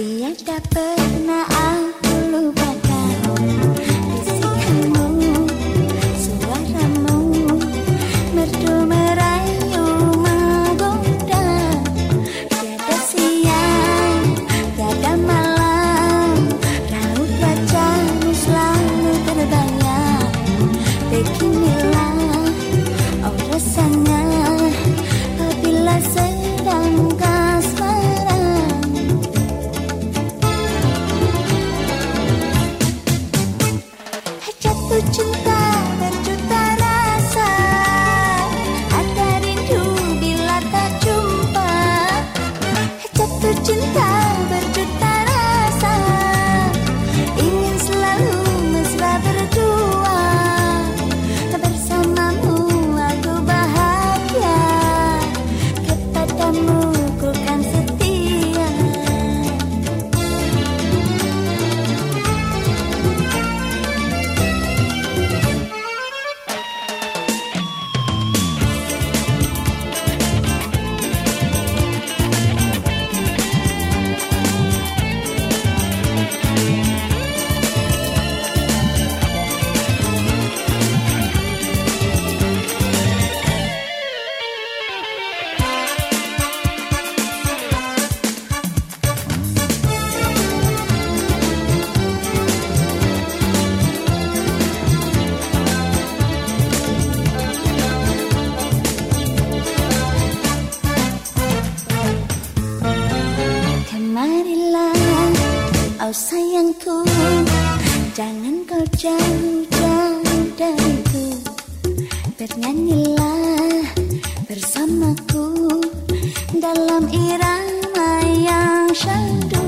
Sepertinya tak pernah Marilah, oh sayangku Jangan kau jauh-jauh dariku. Bernyanyilah bersamaku Dalam irama yang syahdu.